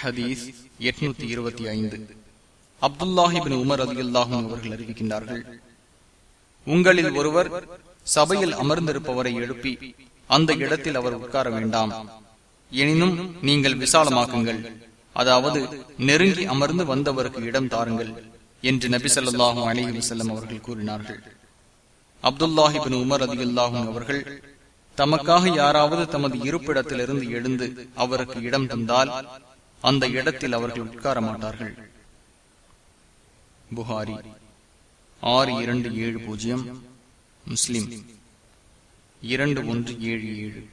ஹதீஸ் எட்நூத்தி இருபத்தி ஐந்து. அப்துல்லாஹிபின் உமர் அதியுல்லாஹும் அவர்கள் அறிவிக்கின்றார்கள் உங்களில் ஒருவர் சபையில் அமர்ந்திருப்பவரை எழுப்பி அந்த இடத்தில் அவர் உட்கார வேண்டாம். எனினும் நீங்கள் விசாலமாக்குங்கள். அதாவது நெருங்கி அமர்ந்து வந்தவருக்கு இடம் தாருங்கள் என்று நபி சொல்லாஹு அலஹி வசல்லம் அவர்கள் கூறினார்கள். அப்துல்லாஹிபின் உமர் அதியுல்லாஹும் அவர்கள் தமக்காக யாராவது தமது இருப்பிடத்திலிருந்து எழுந்து அவருக்கு இடம் தந்தால் அந்த இடத்தில் அவர்கள் உட்கார மாட்டார்கள். புகாரி ஆறு இரண்டு ஏழு பூஜ்ஜியம் முஸ்லிம். இரண்டு ஒன்று ஏழு ஏழு.